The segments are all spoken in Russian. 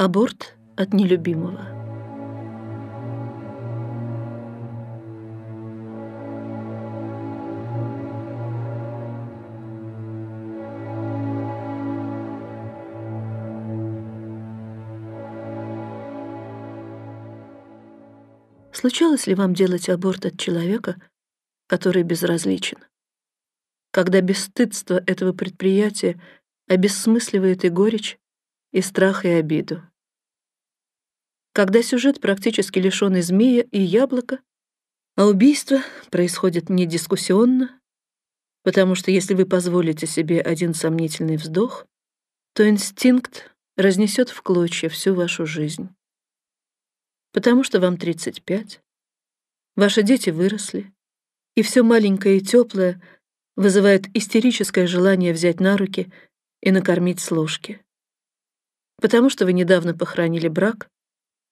Аборт от нелюбимого. Случалось ли вам делать аборт от человека, который безразличен? Когда бесстыдство этого предприятия обесмысливает и горечь, и страх, и обиду. Когда сюжет практически лишён змея и яблока, а убийство происходит не дискуссионно, потому что если вы позволите себе один сомнительный вздох, то инстинкт разнесет в клочья всю вашу жизнь. Потому что вам 35, ваши дети выросли, и все маленькое и теплое вызывает истерическое желание взять на руки и накормить с ложки потому что вы недавно похоронили брак,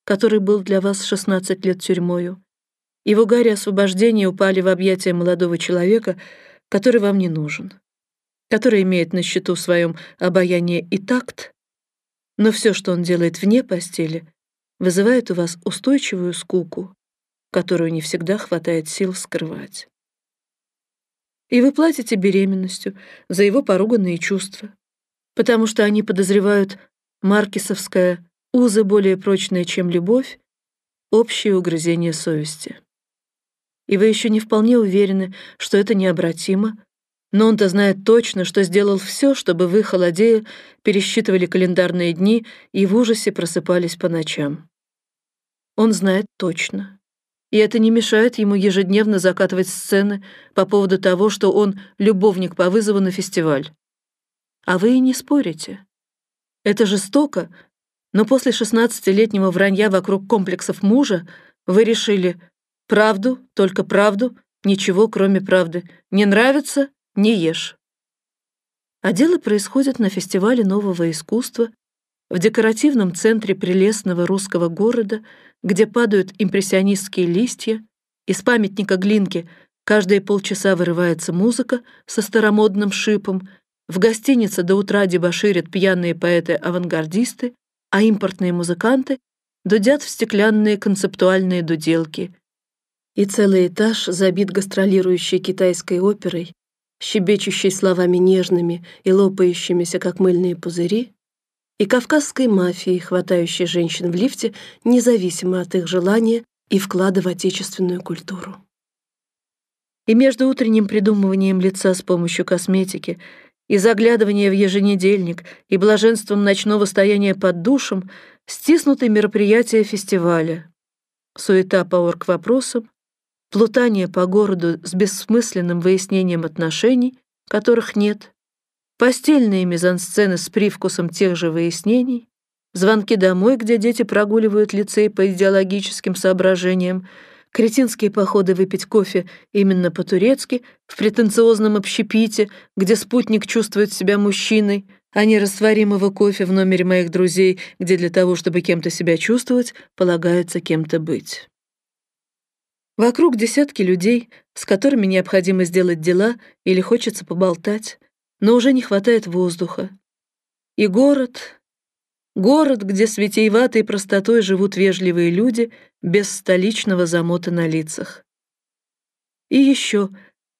который был для вас 16 лет тюрьмою, и в угаре освобождения упали в объятия молодого человека, который вам не нужен, который имеет на счету своем обаяние и такт, но все, что он делает вне постели, вызывает у вас устойчивую скуку, которую не всегда хватает сил скрывать. И вы платите беременностью за его поруганные чувства, потому что они подозревают Маркисовская «Узы более прочные, чем любовь», общее угрызение совести. И вы еще не вполне уверены, что это необратимо, но он-то знает точно, что сделал все, чтобы вы, холодея, пересчитывали календарные дни и в ужасе просыпались по ночам. Он знает точно. И это не мешает ему ежедневно закатывать сцены по поводу того, что он любовник по вызову на фестиваль. А вы и не спорите. Это жестоко, но после шестнадцатилетнего вранья вокруг комплексов мужа вы решили правду, только правду, ничего кроме правды. Не нравится — не ешь. А дело происходит на фестивале нового искусства в декоративном центре прелестного русского города, где падают импрессионистские листья, из памятника Глинки каждые полчаса вырывается музыка со старомодным шипом, в гостинице до утра дебоширят пьяные поэты-авангардисты, а импортные музыканты дудят в стеклянные концептуальные дуделки. И целый этаж забит гастролирующей китайской оперой, щебечущей словами нежными и лопающимися, как мыльные пузыри, и кавказской мафией, хватающей женщин в лифте, независимо от их желания и вклада в отечественную культуру. И между утренним придумыванием лица с помощью косметики и заглядывание в еженедельник, и блаженством ночного стояния под душем стиснуты мероприятия фестиваля. Суета по орг-вопросам, плутание по городу с бессмысленным выяснением отношений, которых нет, постельные мизансцены с привкусом тех же выяснений, звонки домой, где дети прогуливают лицей по идеологическим соображениям, кретинские походы выпить кофе именно по-турецки, в претенциозном общепите, где спутник чувствует себя мужчиной, а не растворимого кофе в номере моих друзей, где для того, чтобы кем-то себя чувствовать, полагается кем-то быть. Вокруг десятки людей, с которыми необходимо сделать дела или хочется поболтать, но уже не хватает воздуха. И город, город, где с витиеватой простотой живут вежливые люди — без столичного замота на лицах. И еще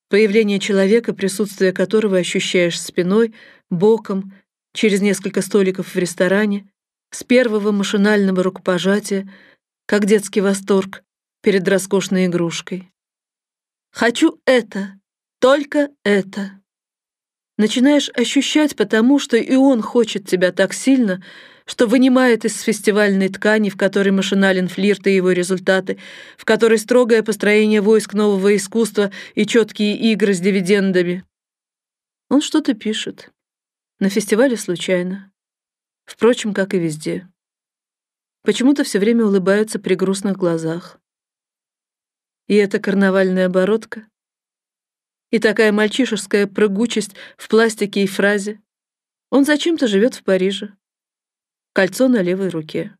появление человека, присутствие которого ощущаешь спиной, боком, через несколько столиков в ресторане, с первого машинального рукопожатия, как детский восторг перед роскошной игрушкой. Хочу это, только это. Начинаешь ощущать потому, что и он хочет тебя так сильно, что вынимает из фестивальной ткани, в которой машинален флирт и его результаты, в которой строгое построение войск нового искусства и четкие игры с дивидендами. Он что-то пишет. На фестивале случайно. Впрочем, как и везде. Почему-то все время улыбается при грустных глазах. И эта карнавальная оборотка, и такая мальчишеская прыгучесть в пластике и фразе. Он зачем-то живет в Париже кольцо на левой руке.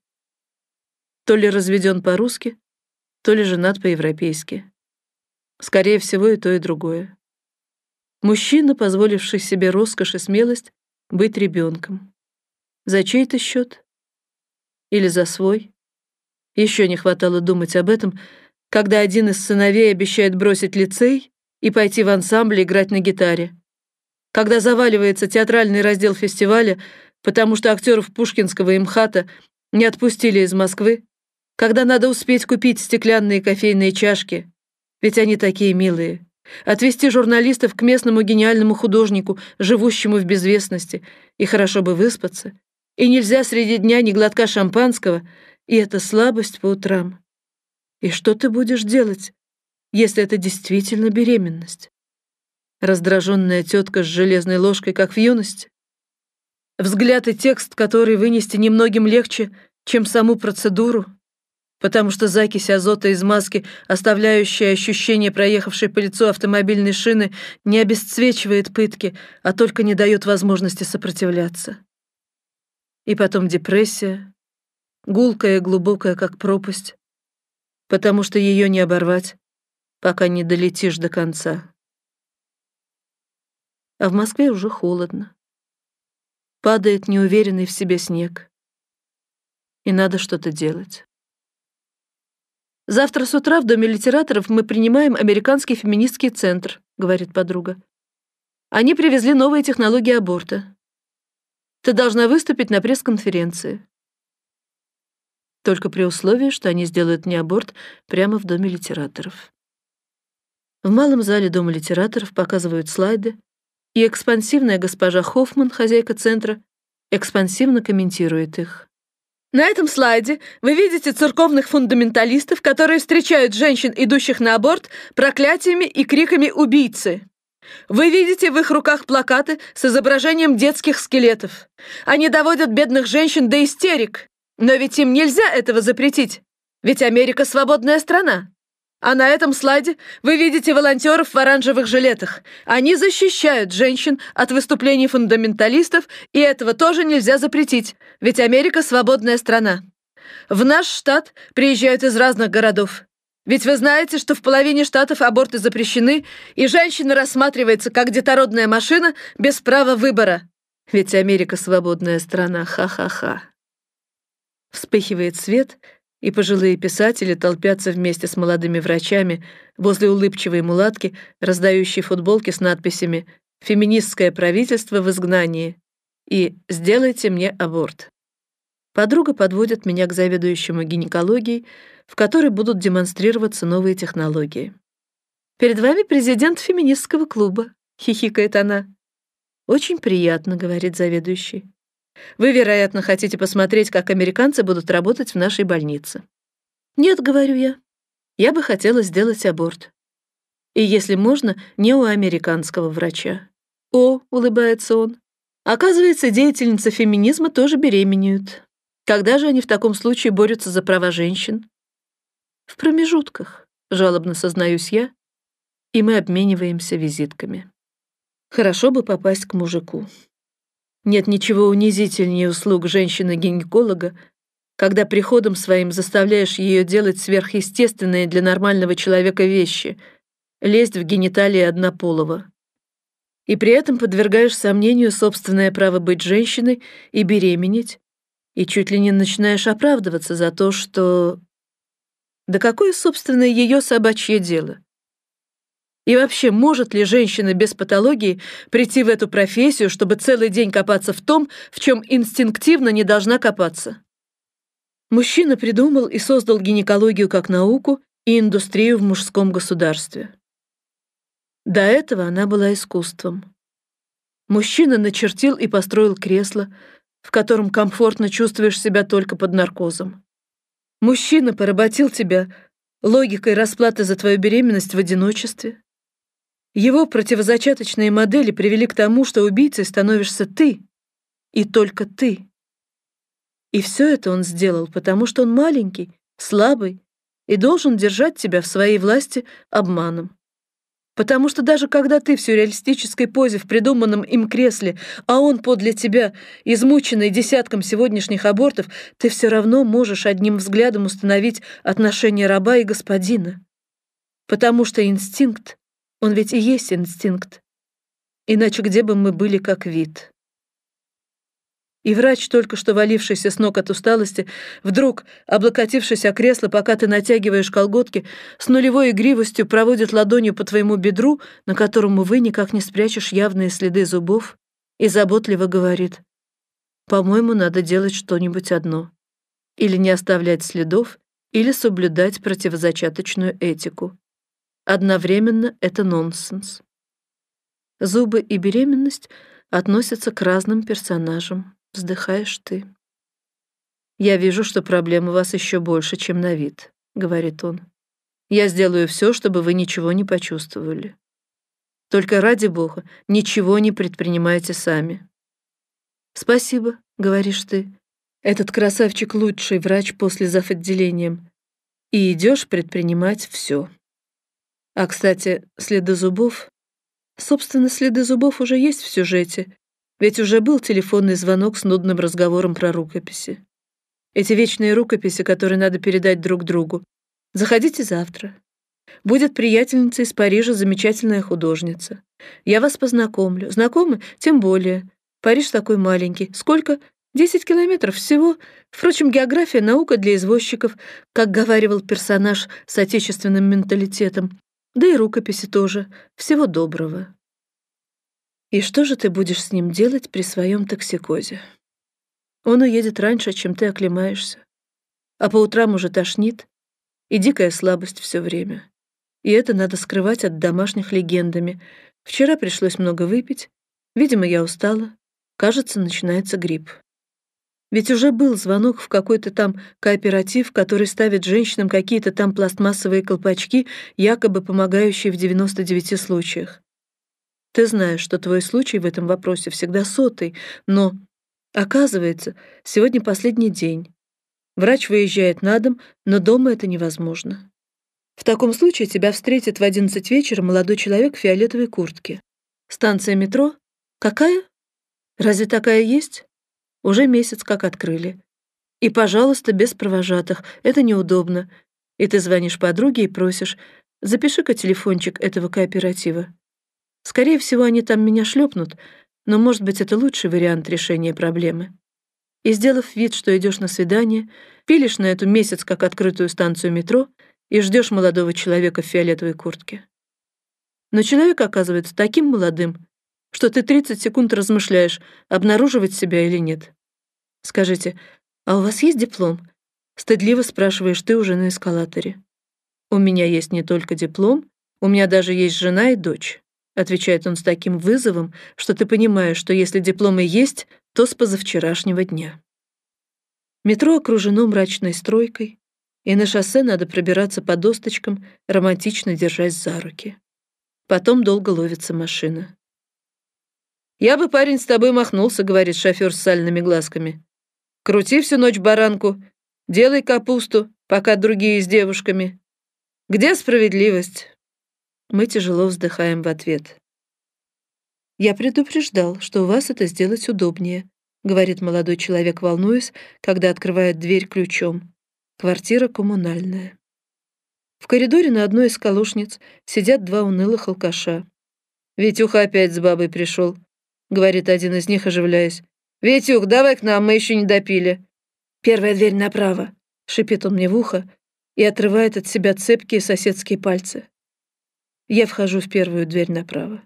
То ли разведен по-русски, то ли женат по-европейски. Скорее всего, и то, и другое. Мужчина, позволивший себе роскошь и смелость быть ребенком. За чей-то счет? или за свой. Еще не хватало думать об этом, когда один из сыновей обещает бросить лицей и пойти в ансамбль играть на гитаре. Когда заваливается театральный раздел фестиваля, потому что актеров Пушкинского и МХАТа не отпустили из Москвы, когда надо успеть купить стеклянные кофейные чашки, ведь они такие милые, отвезти журналистов к местному гениальному художнику, живущему в безвестности, и хорошо бы выспаться, и нельзя среди дня ни глотка шампанского — и это слабость по утрам. И что ты будешь делать, если это действительно беременность? Раздраженная тетка с железной ложкой, как в юности? Взгляд и текст, который вынести немногим легче, чем саму процедуру, потому что закись азота из маски, оставляющая ощущение проехавшей по лицу автомобильной шины, не обесцвечивает пытки, а только не дает возможности сопротивляться. И потом депрессия, гулкая и глубокая, как пропасть, потому что ее не оборвать, пока не долетишь до конца. А в Москве уже холодно. Падает неуверенный в себе снег. И надо что-то делать. «Завтра с утра в Доме литераторов мы принимаем американский феминистский центр», — говорит подруга. «Они привезли новые технологии аборта. Ты должна выступить на пресс-конференции только при условии, что они сделают мне аборт прямо в Доме литераторов. В малом зале Дома литераторов показывают слайды, и экспансивная госпожа Хоффман, хозяйка центра, экспансивно комментирует их. На этом слайде вы видите церковных фундаменталистов, которые встречают женщин, идущих на аборт, проклятиями и криками «убийцы». Вы видите в их руках плакаты с изображением детских скелетов. Они доводят бедных женщин до истерик. Но ведь им нельзя этого запретить, ведь Америка свободная страна. А на этом слайде вы видите волонтеров в оранжевых жилетах. Они защищают женщин от выступлений фундаменталистов, и этого тоже нельзя запретить, ведь Америка свободная страна. В наш штат приезжают из разных городов. Ведь вы знаете, что в половине штатов аборты запрещены, и женщина рассматривается как детородная машина без права выбора. Ведь Америка свободная страна, ха-ха-ха. Вспыхивает свет, и пожилые писатели толпятся вместе с молодыми врачами возле улыбчивой мулатки, раздающей футболки с надписями «Феминистское правительство в изгнании» и «Сделайте мне аборт». Подруга подводит меня к заведующему гинекологией, в которой будут демонстрироваться новые технологии. «Перед вами президент феминистского клуба», — хихикает она. «Очень приятно», — говорит заведующий. Вы, вероятно, хотите посмотреть, как американцы будут работать в нашей больнице. Нет, говорю я. Я бы хотела сделать аборт. И, если можно, не у американского врача. О, улыбается он. Оказывается, деятельницы феминизма тоже беременеют. Когда же они в таком случае борются за права женщин? В промежутках, жалобно сознаюсь я, и мы обмениваемся визитками. Хорошо бы попасть к мужику. Нет ничего унизительнее услуг женщины-гинеколога, когда приходом своим заставляешь ее делать сверхъестественные для нормального человека вещи, лезть в гениталии однополого. И при этом подвергаешь сомнению собственное право быть женщиной и беременеть, и чуть ли не начинаешь оправдываться за то, что... Да какое, собственно, ее собачье дело? И вообще, может ли женщина без патологии прийти в эту профессию, чтобы целый день копаться в том, в чем инстинктивно не должна копаться? Мужчина придумал и создал гинекологию как науку и индустрию в мужском государстве. До этого она была искусством. Мужчина начертил и построил кресло, в котором комфортно чувствуешь себя только под наркозом. Мужчина поработил тебя логикой расплаты за твою беременность в одиночестве. Его противозачаточные модели привели к тому, что убийцей становишься ты, и только ты. И все это он сделал, потому что он маленький, слабый и должен держать тебя в своей власти обманом. Потому что даже когда ты в сюрреалистической позе в придуманном им кресле, а он подле тебя, измученный десятком сегодняшних абортов, ты все равно можешь одним взглядом установить отношения раба и господина. Потому что инстинкт он ведь и есть инстинкт. Иначе где бы мы были как вид? И врач, только что валившийся с ног от усталости, вдруг, облокотившись о кресло, пока ты натягиваешь колготки, с нулевой игривостью проводит ладонью по твоему бедру, на котором, увы, никак не спрячешь явные следы зубов, и заботливо говорит, «По-моему, надо делать что-нибудь одно. Или не оставлять следов, или соблюдать противозачаточную этику. Одновременно это нонсенс. Зубы и беременность относятся к разным персонажам вздыхаешь ты. «Я вижу, что проблем у вас еще больше, чем на вид», — говорит он. «Я сделаю все, чтобы вы ничего не почувствовали. Только ради бога, ничего не предпринимайте сами». «Спасибо», — говоришь ты. «Этот красавчик лучший врач после зав. отделением. И идешь предпринимать все. А, кстати, следы зубов... Собственно, следы зубов уже есть в сюжете, ведь уже был телефонный звонок с нудным разговором про рукописи. Эти вечные рукописи, которые надо передать друг другу. Заходите завтра. Будет приятельница из Парижа, замечательная художница. Я вас познакомлю. Знакомы? Тем более. Париж такой маленький. Сколько? Десять километров всего. Впрочем, география — наука для извозчиков, как говаривал персонаж с отечественным менталитетом. Да и рукописи тоже. Всего доброго. И что же ты будешь с ним делать при своем токсикозе? Он уедет раньше, чем ты оклемаешься. А по утрам уже тошнит, и дикая слабость все время. И это надо скрывать от домашних легендами. Вчера пришлось много выпить, видимо, я устала. Кажется, начинается грипп. Ведь уже был звонок в какой-то там кооператив, который ставит женщинам какие-то там пластмассовые колпачки, якобы помогающие в 99 случаях. Ты знаешь, что твой случай в этом вопросе всегда сотый, но, оказывается, сегодня последний день. Врач выезжает на дом, но дома это невозможно. В таком случае тебя встретит в одиннадцать вечера молодой человек в фиолетовой куртке. Станция метро? Какая? Разве такая есть? Уже месяц как открыли. И, пожалуйста, без провожатых. Это неудобно. И ты звонишь подруге и просишь, запиши-ка телефончик этого кооператива. Скорее всего, они там меня шлепнут, но, может быть, это лучший вариант решения проблемы. И, сделав вид, что идешь на свидание, пилишь на эту месяц как открытую станцию метро и ждешь молодого человека в фиолетовой куртке. Но человек оказывается таким молодым, что ты 30 секунд размышляешь, обнаруживать себя или нет. Скажите, а у вас есть диплом? Стыдливо спрашиваешь ты уже на эскалаторе. У меня есть не только диплом, у меня даже есть жена и дочь отвечает он с таким вызовом, что ты понимаешь, что если дипломы есть, то с позавчерашнего дня. Метро окружено мрачной стройкой, и на шоссе надо пробираться по досточкам, романтично держась за руки. Потом долго ловится машина. «Я бы, парень, с тобой махнулся», — говорит шофер с сальными глазками. «Крути всю ночь баранку, делай капусту, пока другие с девушками. Где справедливость? Мы тяжело вздыхаем в ответ. «Я предупреждал, что у вас это сделать удобнее», говорит молодой человек, волнуясь, когда открывает дверь ключом. Квартира коммунальная. В коридоре на одной из колошниц сидят два унылых алкаша. «Витюха опять с бабой пришел», — говорит один из них, оживляясь. «Витюх, давай к нам, мы еще не допили». «Первая дверь направо», — шипит он мне в ухо и отрывает от себя цепкие соседские пальцы. Я вхожу в первую дверь направо.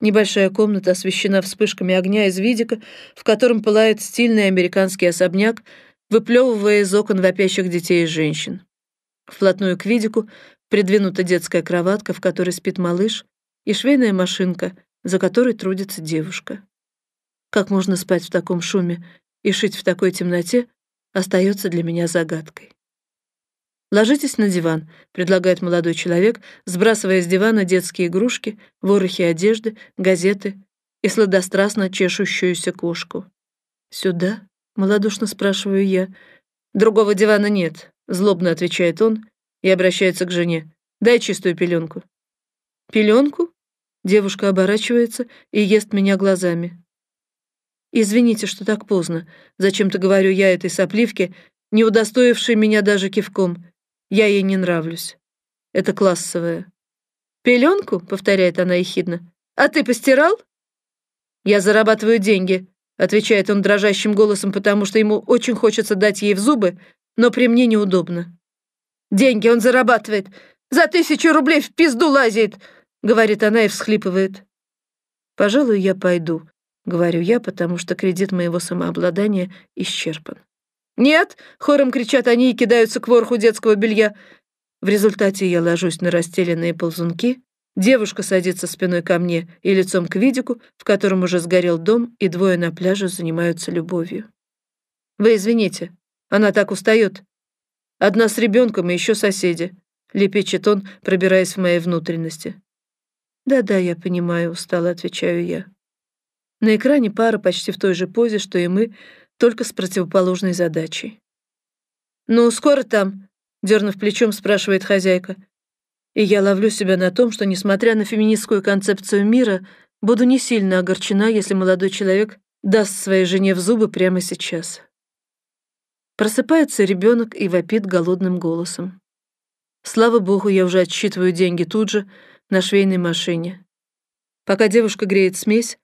Небольшая комната освещена вспышками огня из видика, в котором пылает стильный американский особняк, выплевывая из окон вопящих детей и женщин. Вплотную к видику придвинута детская кроватка, в которой спит малыш, и швейная машинка, за которой трудится девушка. Как можно спать в таком шуме и шить в такой темноте, остается для меня загадкой. «Ложитесь на диван», — предлагает молодой человек, сбрасывая с дивана детские игрушки, ворохи одежды, газеты и сладострастно чешущуюся кошку. «Сюда?» — малодушно спрашиваю я. «Другого дивана нет», — злобно отвечает он и обращается к жене. «Дай чистую пеленку». «Пеленку?» Девушка оборачивается и ест меня глазами. «Извините, что так поздно. Зачем-то говорю я этой сопливке, не удостоившей меня даже кивком. Я ей не нравлюсь. Это классовая. «Пеленку?» — повторяет она ехидно. «А ты постирал?» «Я зарабатываю деньги», — отвечает он дрожащим голосом, потому что ему очень хочется дать ей в зубы, но при мне неудобно. «Деньги он зарабатывает! За тысячу рублей в пизду лазит!» — говорит она и всхлипывает. «Пожалуй, я пойду», — говорю я, потому что кредит моего самообладания исчерпан. «Нет!» — хором кричат они и кидаются к ворху детского белья. В результате я ложусь на расстеленные ползунки, девушка садится спиной ко мне и лицом к видику, в котором уже сгорел дом, и двое на пляже занимаются любовью. «Вы извините, она так устает. Одна с ребенком и еще соседи», — лепечет он, пробираясь в мои внутренности. «Да-да, я понимаю», — устало отвечаю я. На экране пара почти в той же позе, что и мы, только с противоположной задачей. «Ну, скоро там?» — дернув плечом, спрашивает хозяйка. И я ловлю себя на том, что, несмотря на феминистскую концепцию мира, буду не сильно огорчена, если молодой человек даст своей жене в зубы прямо сейчас. Просыпается ребенок и вопит голодным голосом. Слава богу, я уже отсчитываю деньги тут же, на швейной машине. Пока девушка греет смесь,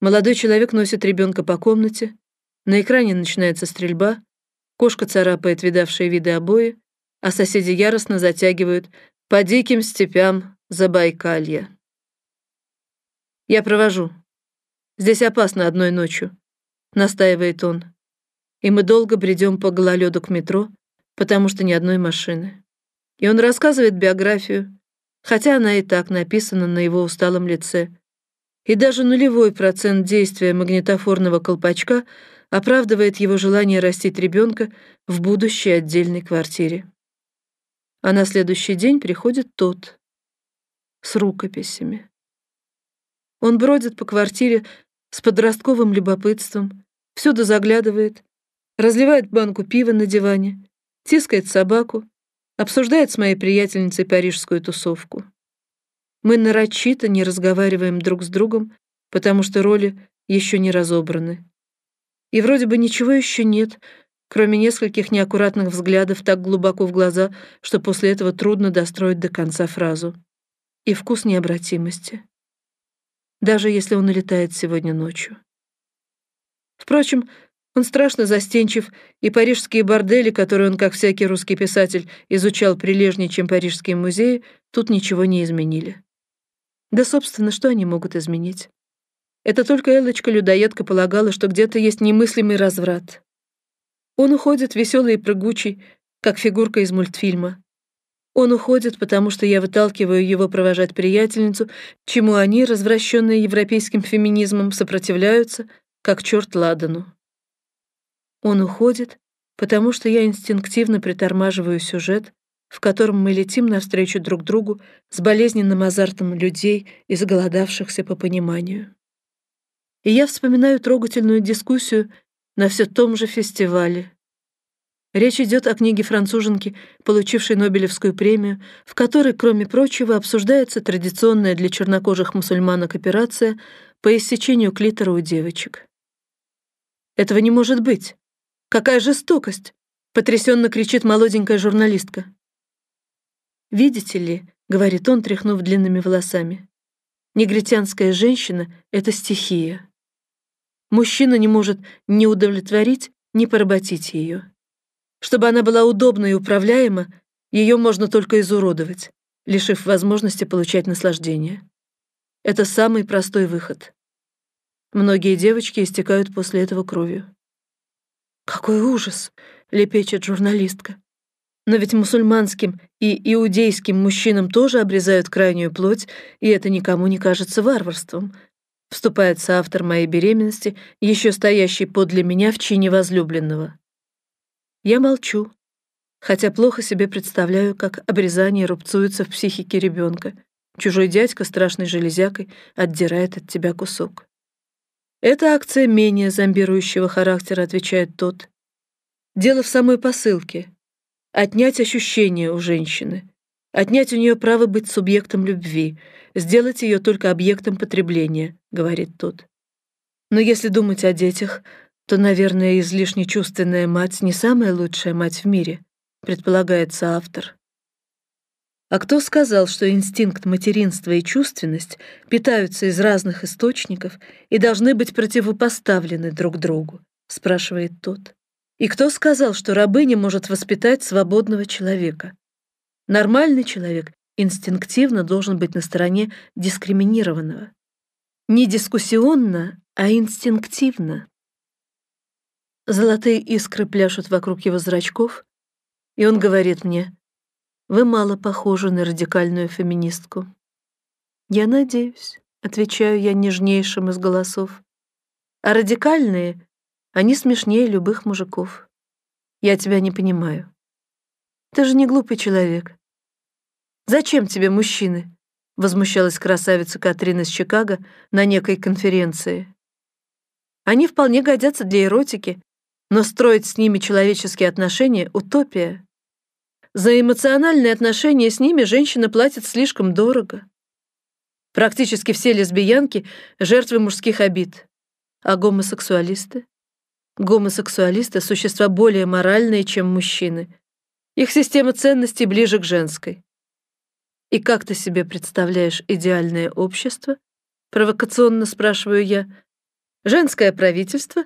молодой человек носит ребенка по комнате, на экране начинается стрельба, кошка царапает видавшие виды обои, а соседи яростно затягивают «По диким степям Забайкалья». «Я провожу. Здесь опасно одной ночью», — настаивает он. И мы долго бредем по гололеду к метро, потому что ни одной машины. И он рассказывает биографию, хотя она и так написана на его усталом лице. И даже нулевой процент действия магнитофорного колпачка — оправдывает его желание растить ребенка в будущей отдельной квартире. А на следующий день приходит тот с рукописями. Он бродит по квартире с подростковым любопытством, всюду заглядывает, разливает банку пива на диване, тискает собаку, обсуждает с моей приятельницей парижскую тусовку. Мы нарочито не разговариваем друг с другом, потому что роли еще не разобраны. И вроде бы ничего еще нет, кроме нескольких неаккуратных взглядов так глубоко в глаза, что после этого трудно достроить до конца фразу. И вкус необратимости. Даже если он улетает сегодня ночью. Впрочем, он страшно застенчив, и парижские бордели, которые он, как всякий русский писатель, изучал прилежнее, чем парижские музеи, тут ничего не изменили. Да, собственно, что они могут изменить? Это только Элочка-людоедка полагала, что где-то есть немыслимый разврат. Он уходит веселый и прыгучий, как фигурка из мультфильма. Он уходит, потому что я выталкиваю его провожать приятельницу, чему они, развращенные европейским феминизмом, сопротивляются, как черт ладану. Он уходит, потому что я инстинктивно притормаживаю сюжет, в котором мы летим навстречу друг другу с болезненным азартом людей, изголодавшихся по пониманию и я вспоминаю трогательную дискуссию на все том же фестивале. Речь идет о книге француженки, получившей Нобелевскую премию, в которой, кроме прочего, обсуждается традиционная для чернокожих мусульманок операция по иссечению клитора у девочек. «Этого не может быть! Какая жестокость!» — потрясенно кричит молоденькая журналистка. «Видите ли», — говорит он, тряхнув длинными волосами, «негритянская женщина — это стихия. Мужчина не может ни удовлетворить, ни поработить ее. Чтобы она была удобна и управляема, ее можно только изуродовать, лишив возможности получать наслаждение. Это самый простой выход. Многие девочки истекают после этого кровью. «Какой ужас!» — лепечет журналистка. «Но ведь мусульманским и иудейским мужчинам тоже обрезают крайнюю плоть, и это никому не кажется варварством», Вступается автор моей беременности, еще стоящий подле меня в чине возлюбленного. Я молчу, хотя плохо себе представляю, как обрезание рубцуется в психике ребенка. Чужой дядька страшной железякой отдирает от тебя кусок. «Это акция менее зомбирующего характера», — отвечает тот. «Дело в самой посылке. Отнять ощущение у женщины, отнять у нее право быть субъектом любви, сделать ее только объектом потребления, говорит тот. Но если думать о детях, то, наверное, излишне чувственная мать не самая лучшая мать в мире, предполагается автор. А кто сказал, что инстинкт материнства и чувственность питаются из разных источников и должны быть противопоставлены друг другу? спрашивает тот. И кто сказал, что рабыня может воспитать свободного человека? Нормальный человек инстинктивно должен быть на стороне дискриминированного. Не дискуссионно, а инстинктивно. Золотые искры пляшут вокруг его зрачков, и он говорит мне, «Вы мало похожи на радикальную феминистку». «Я надеюсь», — отвечаю я нежнейшим из голосов. «А радикальные, они смешнее любых мужиков. Я тебя не понимаю. Ты же не глупый человек. Зачем тебе мужчины?» — возмущалась красавица Катрин из Чикаго на некой конференции. «Они вполне годятся для эротики, но строить с ними человеческие отношения — утопия. За эмоциональные отношения с ними женщина платит слишком дорого. Практически все лесбиянки — жертвы мужских обид. А гомосексуалисты? Гомосексуалисты — существа более моральные, чем мужчины. Их система ценностей ближе к женской. «И как ты себе представляешь идеальное общество?» Провокационно спрашиваю я. «Женское правительство,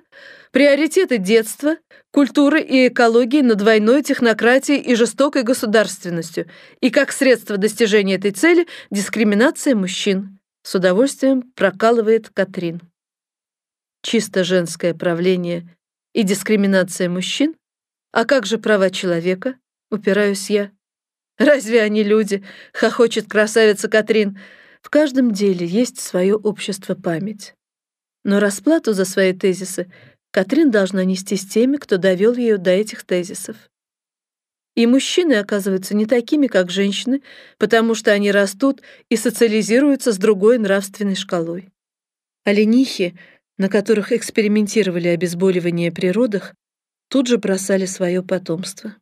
приоритеты детства, культуры и экологии над двойной технократией и жестокой государственностью, и как средство достижения этой цели дискриминация мужчин», с удовольствием прокалывает Катрин. Чисто женское правление и дискриминация мужчин? А как же права человека? Упираюсь я. Разве они люди? Хохочет красавица Катрин. В каждом деле есть свое общество память. Но расплату за свои тезисы Катрин должна нести с теми, кто довел ее до этих тезисов. И мужчины оказываются не такими, как женщины, потому что они растут и социализируются с другой нравственной шкалой. Оленихи, на которых экспериментировали обезболивание при родах, тут же бросали свое потомство.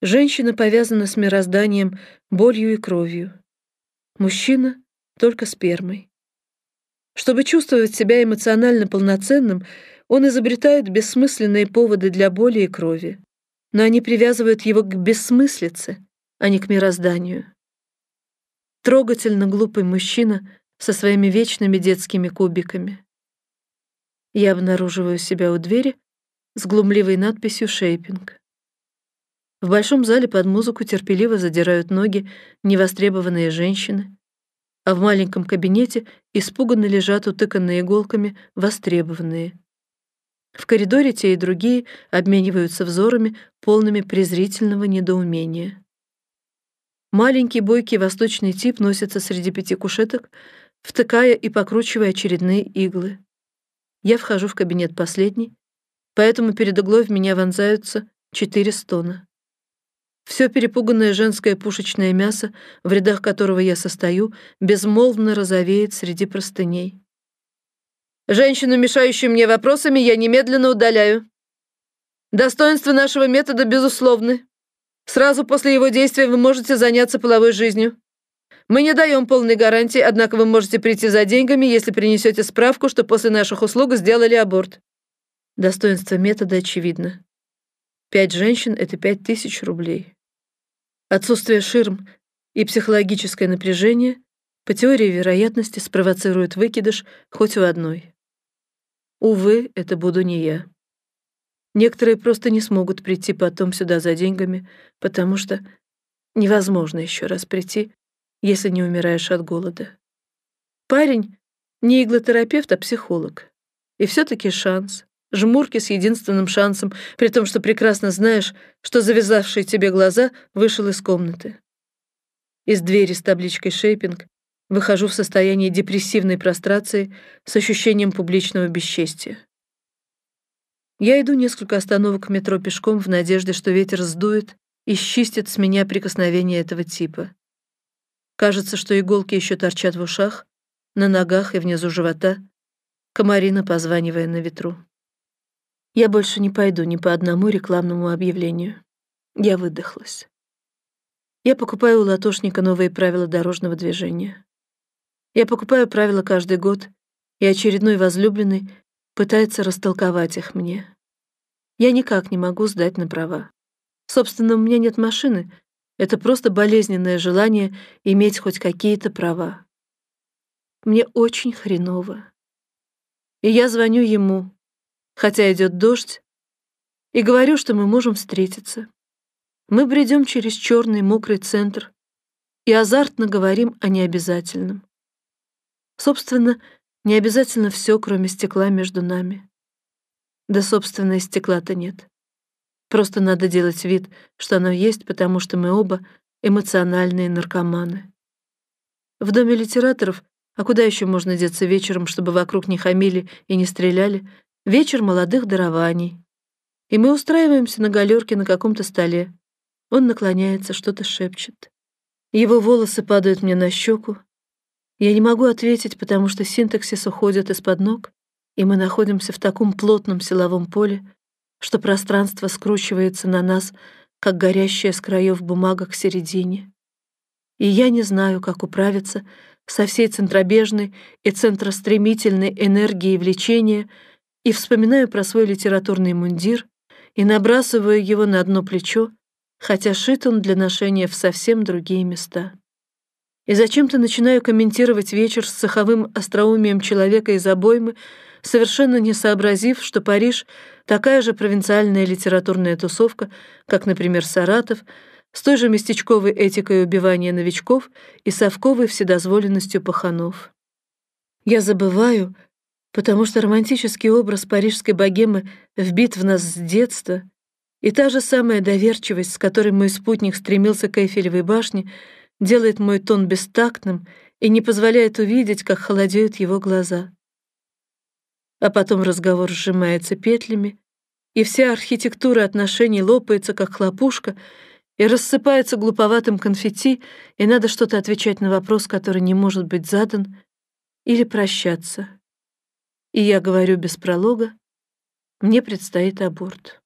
Женщина повязана с мирозданием, болью и кровью. Мужчина — только спермой. Чтобы чувствовать себя эмоционально полноценным, он изобретает бессмысленные поводы для боли и крови. Но они привязывают его к бессмыслице, а не к мирозданию. Трогательно глупый мужчина со своими вечными детскими кубиками. Я обнаруживаю себя у двери с глумливой надписью «Шейпинг». В большом зале под музыку терпеливо задирают ноги невостребованные женщины, а в маленьком кабинете испуганно лежат утыканные иголками востребованные. В коридоре те и другие обмениваются взорами, полными презрительного недоумения. Маленький бойкий восточный тип носится среди пяти кушеток, втыкая и покручивая очередные иглы. Я вхожу в кабинет последний, поэтому перед углой в меня вонзаются четыре стона. Все перепуганное женское пушечное мясо, в рядах которого я состою, безмолвно розовеет среди простыней. Женщину, мешающую мне вопросами, я немедленно удаляю. Достоинства нашего метода безусловны. Сразу после его действия вы можете заняться половой жизнью. Мы не даем полной гарантии, однако вы можете прийти за деньгами, если принесете справку, что после наших услуг сделали аборт. Достоинство метода очевидно. Пять женщин — это пять тысяч рублей. Отсутствие ширм и психологическое напряжение по теории вероятности спровоцирует выкидыш хоть у одной. Увы, это буду не я. Некоторые просто не смогут прийти потом сюда за деньгами, потому что невозможно еще раз прийти, если не умираешь от голода. Парень не иглотерапевт, а психолог. И все-таки шанс, жмурки с единственным шансом, при том, что прекрасно знаешь, что завязавшие тебе глаза вышел из комнаты. Из двери с табличкой «Шейпинг» выхожу в состоянии депрессивной прострации с ощущением публичного бесчестия. Я иду несколько остановок метро пешком в надежде, что ветер сдует и счистит с меня прикосновение этого типа. Кажется, что иголки еще торчат в ушах, на ногах и внизу живота, комарина позванивая на ветру. Я больше не пойду ни по одному рекламному объявлению. Я выдохлась. Я покупаю у латошника новые правила дорожного движения. Я покупаю правила каждый год, и очередной возлюбленный пытается растолковать их мне. Я никак не могу сдать на права. Собственно, у меня нет машины, Это просто болезненное желание иметь хоть какие-то права. Мне очень хреново. И я звоню ему, хотя идет дождь, и говорю, что мы можем встретиться. Мы бредем через черный мокрый центр и азартно говорим о необязательном. Собственно, не обязательно все, кроме стекла между нами. Да, собственно, и стекла-то нет. Просто надо делать вид, что оно есть, потому что мы оба эмоциональные наркоманы. В доме литераторов, а куда еще можно деться вечером, чтобы вокруг не хамили и не стреляли, вечер молодых дарований. И мы устраиваемся на галерке на каком-то столе. Он наклоняется, что-то шепчет. Его волосы падают мне на щеку. Я не могу ответить, потому что синтаксис уходит из-под ног, и мы находимся в таком плотном силовом поле, что пространство скручивается на нас, как горящая с краев бумага к середине. И я не знаю, как управиться со всей центробежной и центростремительной энергией влечения и вспоминаю про свой литературный мундир и набрасываю его на одно плечо, хотя шит он для ношения в совсем другие места. И зачем-то начинаю комментировать вечер с цеховым остроумием человека из обоймы, совершенно не сообразив, что Париж — такая же провинциальная литературная тусовка, как, например, Саратов, с той же местечковой этикой убивания новичков и совковой вседозволенностью паханов. Я забываю, потому что романтический образ парижской богемы вбит в нас с детства, и та же самая доверчивость, с которой мой спутник стремился к Эйфелевой башне, делает мой тон бестактным и не позволяет увидеть, как холодеют его глаза а потом разговор сжимается петлями, и вся архитектура отношений лопается, как хлопушка, и рассыпается глуповатым конфетти, и надо что-то отвечать на вопрос, который не может быть задан, или прощаться. И я говорю без пролога, мне предстоит аборт.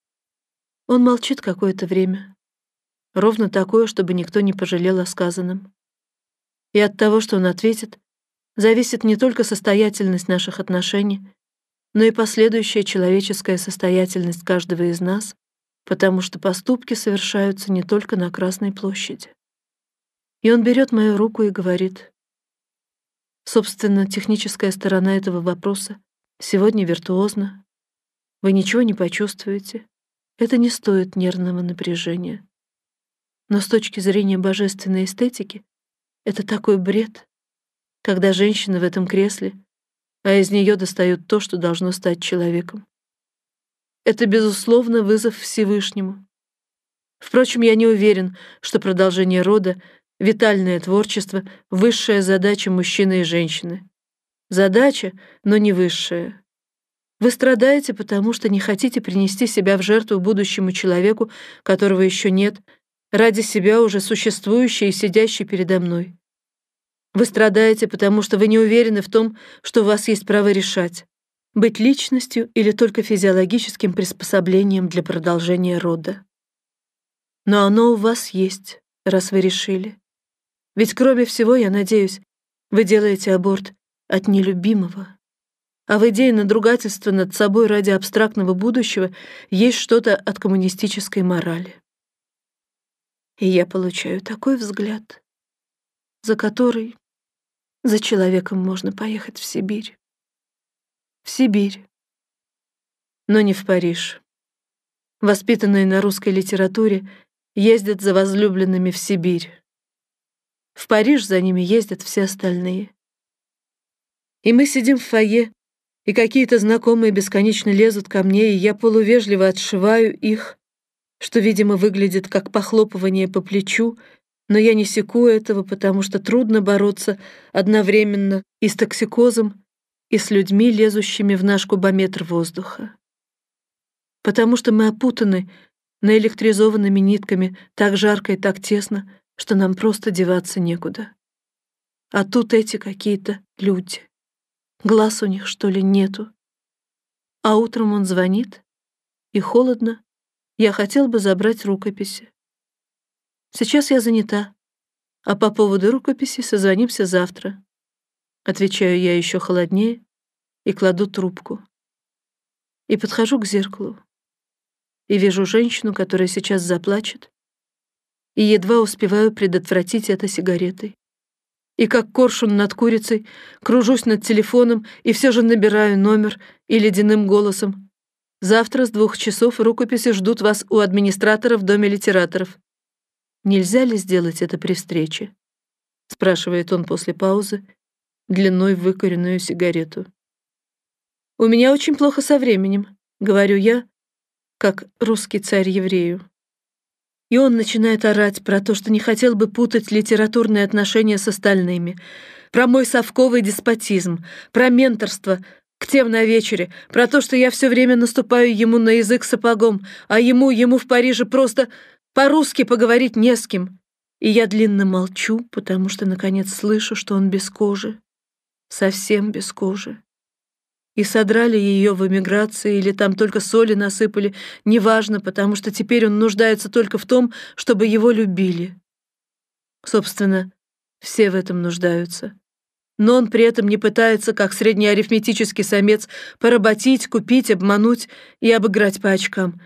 Он молчит какое-то время, ровно такое, чтобы никто не пожалел о сказанном. И от того, что он ответит, зависит не только состоятельность наших отношений, но и последующая человеческая состоятельность каждого из нас, потому что поступки совершаются не только на Красной площади. И он берет мою руку и говорит, собственно, техническая сторона этого вопроса сегодня виртуозна. Вы ничего не почувствуете. Это не стоит нервного напряжения. Но с точки зрения божественной эстетики это такой бред, когда женщина в этом кресле а из нее достают то, что должно стать человеком. Это, безусловно, вызов Всевышнему. Впрочем, я не уверен, что продолжение рода, витальное творчество — высшая задача мужчины и женщины. Задача, но не высшая. Вы страдаете, потому что не хотите принести себя в жертву будущему человеку, которого еще нет, ради себя уже существующей и сидящей передо мной. Вы страдаете, потому что вы не уверены в том, что у вас есть право решать, быть личностью или только физиологическим приспособлением для продолжения рода. Но оно у вас есть, раз вы решили. Ведь кроме всего, я надеюсь, вы делаете аборт от нелюбимого. А в идее надругательства над собой ради абстрактного будущего есть что-то от коммунистической морали. И я получаю такой взгляд, за который за человеком можно поехать в Сибирь. В Сибирь. Но не в Париж. Воспитанные на русской литературе ездят за возлюбленными в Сибирь. В Париж за ними ездят все остальные. И мы сидим в фойе, и какие-то знакомые бесконечно лезут ко мне, и я полувежливо отшиваю их, что, видимо, выглядит как похлопывание по плечу, но я не секу этого, потому что трудно бороться одновременно и с токсикозом, и с людьми, лезущими в наш кубометр воздуха. Потому что мы опутаны наэлектризованными нитками так жарко и так тесно, что нам просто деваться некуда. А тут эти какие-то люди. Глаз у них, что ли, нету. А утром он звонит, и холодно. Я хотел бы забрать рукописи. Сейчас я занята. А по поводу рукописи созвонимся завтра. Отвечаю я еще холоднее и кладу трубку. И подхожу к зеркалу. И вижу женщину, которая сейчас заплачет, и едва успеваю предотвратить это сигаретой. И как коршун над курицей, кружусь над телефоном и все же набираю номер и ледяным голосом. Завтра с двух часов рукописи ждут вас у администратора в Доме литераторов. Нельзя ли сделать это при встрече? Спрашивает он после паузы, длиной в выкуренную сигарету. У меня очень плохо со временем, говорю я, как русский царь еврею. И он начинает орать про то, что не хотел бы путать литературные отношения с остальными, про мой совковый деспотизм, про менторство к тем на вечере, про то, что я все время наступаю ему на язык сапогом, а ему, ему в Париже просто по-русски поговорить не с кем. И я длинно молчу, потому что, наконец, слышу, что он без кожи. Совсем без кожи и содрали ее в эмиграции или там только соли насыпали, неважно, потому что теперь он нуждается только в том, чтобы его любили. Собственно, все в этом нуждаются. Но он при этом не пытается, как среднеарифметический самец, поработить, купить, обмануть и обыграть по очкам.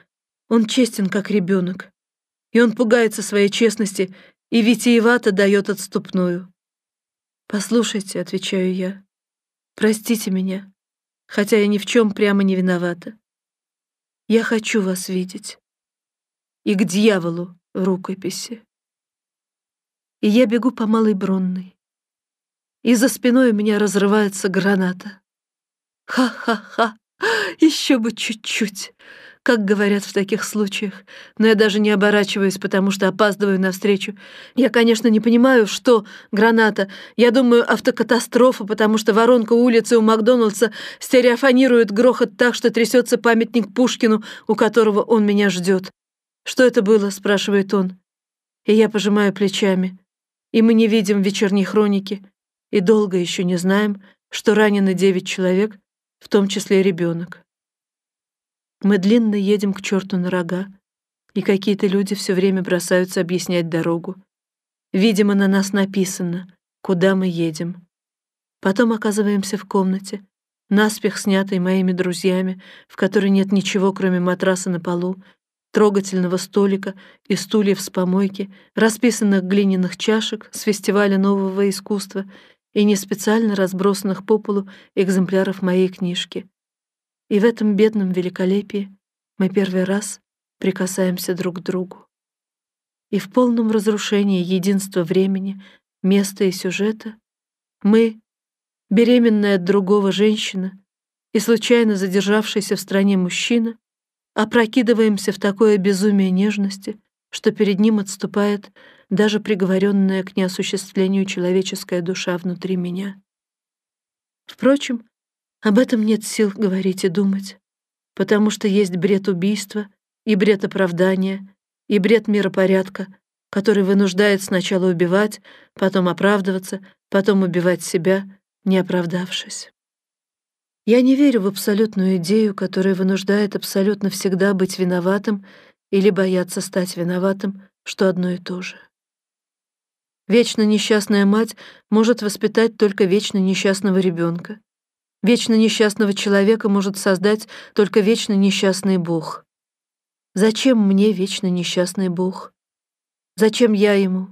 Он честен, как ребенок. И он пугается своей честности и витиевато дает отступную. «Послушайте», — отвечаю я, — «простите меня хотя я ни в чем прямо не виновата. Я хочу вас видеть. И к дьяволу рукописи. И я бегу по Малой Бронной. И за спиной у меня разрывается граната. Ха-ха-ха, еще бы чуть-чуть как говорят в таких случаях, но я даже не оборачиваюсь, потому что опаздываю навстречу. Я, конечно, не понимаю, что граната. Я думаю, автокатастрофа, потому что воронка улицы у Макдоналдса стереофонирует грохот так, что трясется памятник Пушкину, у которого он меня ждет. «Что это было?» — спрашивает он. И я пожимаю плечами. И мы не видим вечерней хроники, и долго еще не знаем, что ранены девять человек, в том числе ребенок. Мы длинно едем к черту на рога, и какие-то люди все время бросаются объяснять дорогу. Видимо, на нас написано, куда мы едем. Потом оказываемся в комнате, наспех снятой моими друзьями, в которой нет ничего, кроме матраса на полу, трогательного столика и стульев с помойки, расписанных глиняных чашек с фестиваля нового искусства и не специально разбросанных по полу экземпляров моей книжки. И в этом бедном великолепии мы первый раз прикасаемся друг к другу. И в полном разрушении единства времени, места и сюжета мы, беременная от другого женщина и случайно задержавшийся в стране мужчина, опрокидываемся в такое безумие нежности, что перед ним отступает даже приговоренная к неосуществлению человеческая душа внутри меня. Впрочем, об этом нет сил говорить и думать, потому что есть бред убийства и бред оправдания, и бред миропорядка, который вынуждает сначала убивать, потом оправдываться, потом убивать себя, не оправдавшись. Я не верю в абсолютную идею, которая вынуждает абсолютно всегда быть виноватым или бояться стать виноватым, что одно и то же. Вечно несчастная мать может воспитать только вечно несчастного ребенка. Вечно несчастного человека может создать только вечно несчастный Бог. Зачем мне вечно несчастный Бог? Зачем я ему?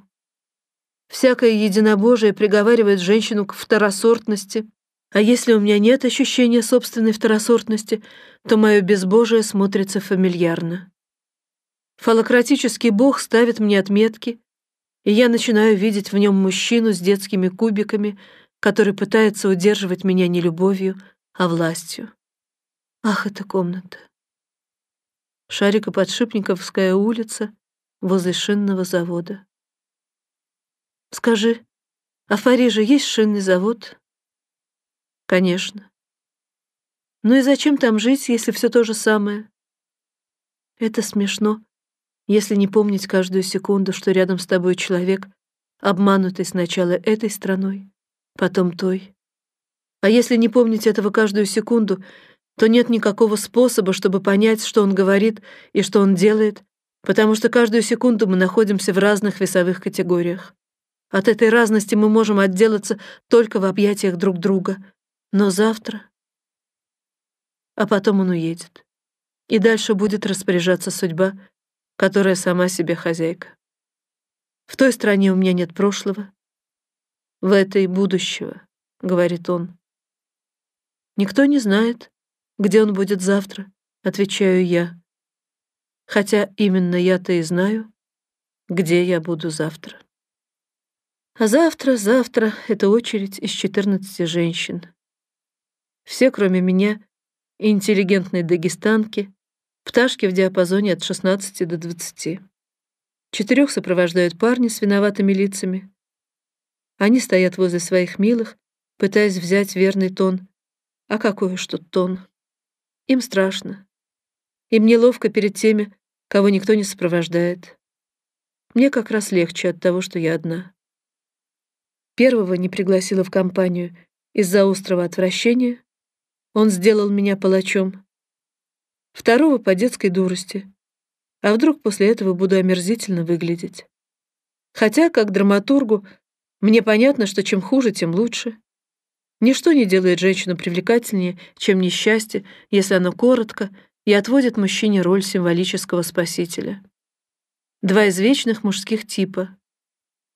Всякое единобожие приговаривает женщину к второсортности, а если у меня нет ощущения собственной второсортности, то мое безбожие смотрится фамильярно. Фалократический бог ставит мне отметки, и я начинаю видеть в нем мужчину с детскими кубиками — который пытается удерживать меня не любовью, а властью. Ах, эта комната. Шарикоподшипниковская улица возле шинного завода. Скажи, а в Париже есть шинный завод? Конечно. Ну и зачем там жить, если все то же самое? Это смешно, если не помнить каждую секунду, что рядом с тобой человек, обманутый сначала этой страной, потом той. А если не помнить этого каждую секунду, то нет никакого способа, чтобы понять, что он говорит и что он делает, потому что каждую секунду мы находимся в разных весовых категориях. От этой разности мы можем отделаться только в объятиях друг друга. Но завтра... А потом он уедет. И дальше будет распоряжаться судьба, которая сама себе хозяйка. В той стране у меня нет прошлого. В этой будущего, говорит он. Никто не знает, где он будет завтра, отвечаю я. Хотя именно я-то и знаю, где я буду завтра. А завтра, завтра — это очередь из 14 женщин. Все, кроме меня, интеллигентные дагестанки, пташки в диапазоне от 16 до 20. Четырех сопровождают парни с виноватыми лицами. Они стоят возле своих милых, пытаясь взять верный тон. А какой уж тут тон? Им страшно. Им неловко перед теми, кого никто не сопровождает. Мне как раз легче от того, что я одна. Первого не пригласила в компанию из-за острого отвращения. Он сделал меня палачом. Второго по детской дурости. А вдруг после этого буду омерзительно выглядеть? Хотя, как драматургу, мне понятно, что чем хуже, тем лучше. Ничто не делает женщину привлекательнее, чем несчастье, если оно коротко и отводит мужчине роль символического спасителя. Два извечных мужских типа.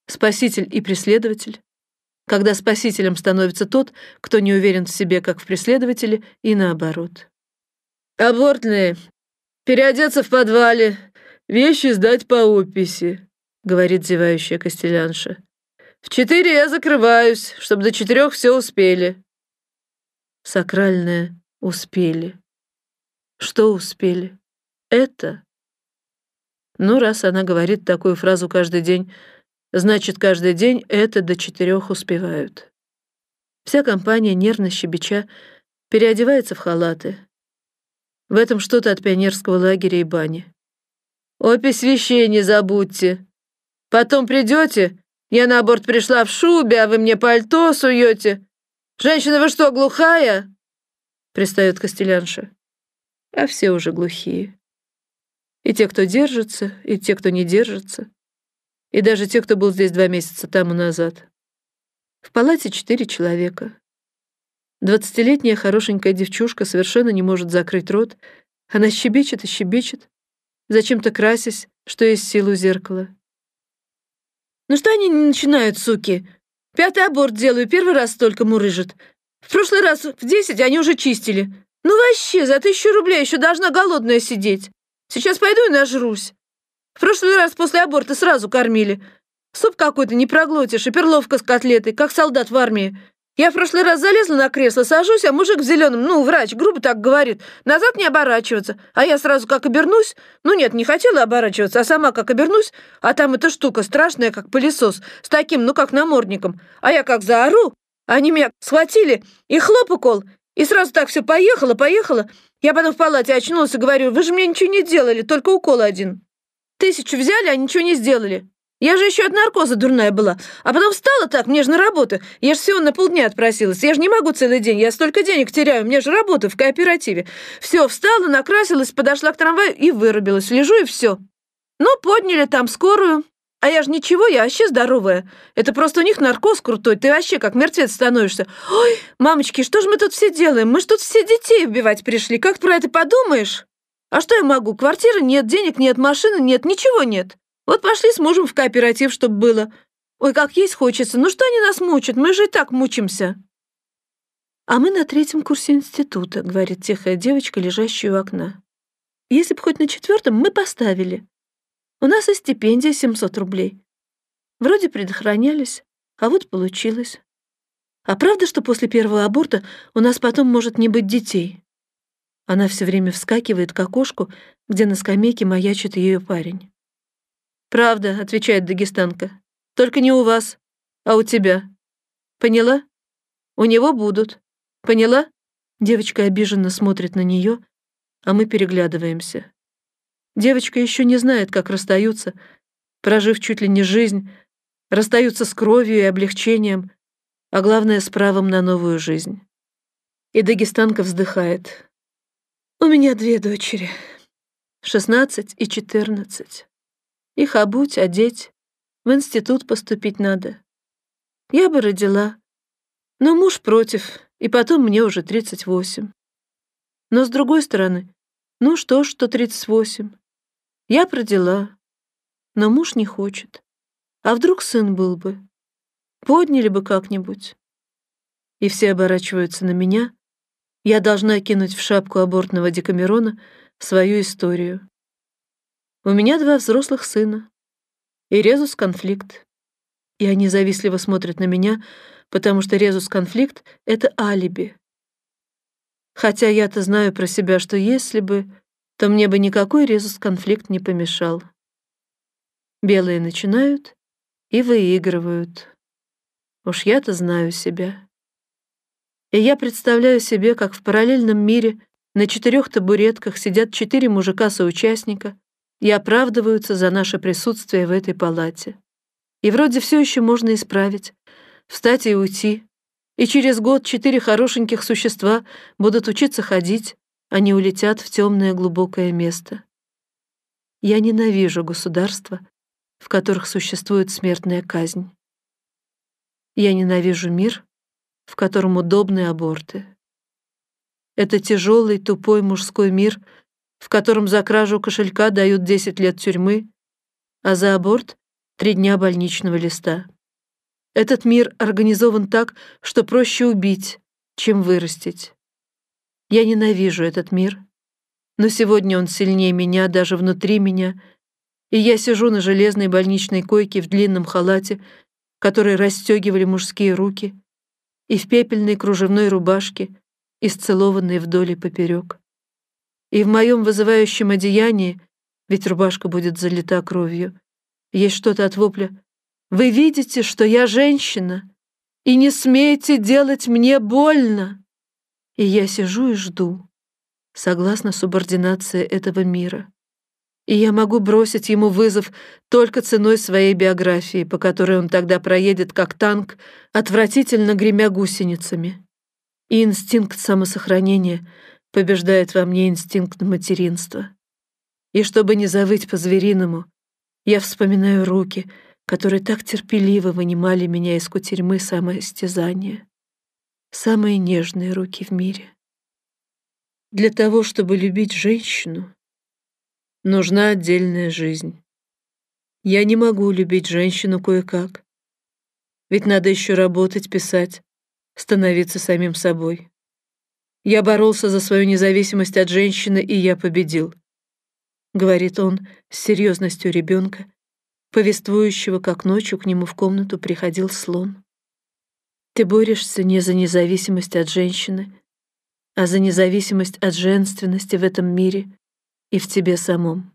Спаситель и преследователь. Когда спасителем становится тот, кто не уверен в себе, как в преследователе, и наоборот. «Абортные, переодеться в подвале, вещи сдать по описи», — говорит зевающая костелянша. «В четыре я закрываюсь, чтобы до четырех все успели». Сакральное «успели». Что успели? Это? Ну, раз она говорит такую фразу каждый день, значит, каждый день это до четырех успевают. Вся компания, нервно щебеча, переодевается в халаты. В этом что-то от пионерского лагеря и бани. «Опись вещей не забудьте. Потом придете, я на борт пришла в шубе, а вы мне пальто суете. Женщина, вы что, глухая?» Пристает Костелянша. А все уже глухие. И те, кто держится, и те, кто не держится. И даже те, кто был здесь два месяца тому назад. В палате четыре человека. Двадцатилетняя хорошенькая девчушка совершенно не может закрыть рот. Она щебечет и щебечет, зачем-то красясь, что есть силу зеркала. «Ну что они не начинают, суки? Пятый аборт делаю, первый раз столько мурыжит. В прошлый раз в десять они уже чистили. Ну вообще, за тысячу рублей еще должна голодная сидеть. Сейчас пойду и нажрусь. В прошлый раз после аборта сразу кормили. Суп какой-то не проглотишь и перловка с котлетой, как солдат в армии. Я в прошлый раз залезла на кресло, сажусь, а мужик в зеленом, ну, врач, грубо так говорит, назад не оборачиваться. А я сразу как обернусь, ну нет, не хотела оборачиваться, а сама как обернусь, а там эта штука страшная, как пылесос, с таким, ну, как намордником. А я как заору, они меня схватили, и хлоп укол, и сразу так все поехало, поехало. Я потом в палате очнулась и говорю, вы же мне ничего не делали, только укол один. Тысячу взяли, а ничего не сделали. Я же еще от наркоза дурная была. А потом встала так, мне же на работу. Я же всего на полдня отпросилась. Я же не могу целый день, я столько денег теряю. Мне же работа в кооперативе. Все, встала, накрасилась, подошла к трамваю и вырубилась. Лежу и все. Ну, подняли там скорую. А я же ничего, я вообще здоровая. Это просто у них наркоз крутой, ты вообще как мертвец становишься. Ой, мамочки, что же мы тут все делаем? Мы ж тут все детей убивать пришли. Как про это подумаешь? А что я могу? Квартиры нет, денег нет, машины нет, ничего нет. Вот пошли с мужем в кооператив, чтобы было. Ой, как есть хочется. Ну что они нас мучат? Мы же и так мучимся. А мы на третьем курсе института, говорит тихая девочка, лежащая у окна. Если бы хоть на четвертом, мы поставили. У нас и стипендия 700 рублей. Вроде предохранялись, а вот получилось. А правда, что после первого аборта у нас потом может не быть детей? Она все время вскакивает к окошку, где на скамейке маячит ее парень. «Правда», — отвечает дагестанка. «Только не у вас, а у тебя. Поняла? У него будут. Поняла?» Девочка обиженно смотрит на нее, а мы переглядываемся. Девочка еще не знает, как расстаются, прожив чуть ли не жизнь, расстаются с кровью и облегчением, а главное, с правом на новую жизнь. И дагестанка вздыхает. «У меня две дочери, шестнадцать и четырнадцать. Их обуть, одеть, в институт поступить надо. Я бы родила, но муж против, и потом мне уже 38. Но с другой стороны, ну что ж, что 38. Я продела, но муж не хочет. А вдруг сын был бы? Подняли бы как-нибудь. И все оборачиваются на меня. Я должна кинуть в шапку абортного декамерона свою историю. У меня два взрослых сына. И резус-конфликт. И они завистливо смотрят на меня, потому что резус-конфликт — это алиби. Хотя я-то знаю про себя, что если бы, то мне бы никакой резус-конфликт не помешал. Белые начинают и выигрывают. Уж я-то знаю себя. И я представляю себе, как в параллельном мире на четырех табуретках сидят четыре мужика-соучастника и оправдываются за наше присутствие в этой палате. И вроде все еще можно исправить, встать и уйти. И через год четыре хорошеньких существа будут учиться ходить, они улетят в темное глубокое место. Я ненавижу государства, в которых существует смертная казнь. Я ненавижу мир, в котором удобны аборты. Это тяжелый, тупой мужской мир, в котором за кражу кошелька дают 10 лет тюрьмы, а за аборт — три дня больничного листа. Этот мир организован так, что проще убить, чем вырастить. Я ненавижу этот мир, но сегодня он сильнее меня, даже внутри меня, и я сижу на железной больничной койке в длинном халате, который расстегивали мужские руки, и в пепельной кружевной рубашке, исцелованной вдоль и поперек. И в моем вызывающем одеянии, ведь рубашка будет залита кровью, есть что-то от вопля «Вы видите, что я женщина, и не смеете делать мне больно!» И я сижу и жду, согласно субординации этого мира. И я могу бросить ему вызов только ценой своей биографии, по которой он тогда проедет как танк, отвратительно гремя гусеницами. И инстинкт самосохранения побеждает во мне инстинкт материнства. И чтобы не завыть по-звериному, я вспоминаю руки, которые так терпеливо вынимали меня из кутерьмы самоистязания. Самые нежные руки в мире. Для того, чтобы любить женщину, нужна отдельная жизнь. Я не могу любить женщину кое-как. Ведь надо еще работать, писать, становиться самим собой. Я боролся за свою независимость от женщины, и я победил. Говорит он с серьезностью ребенка, повествующего, как ночью к нему в комнату приходил слон. Ты борешься не за независимость от женщины, а за независимость от женственности в этом мире и в тебе самом.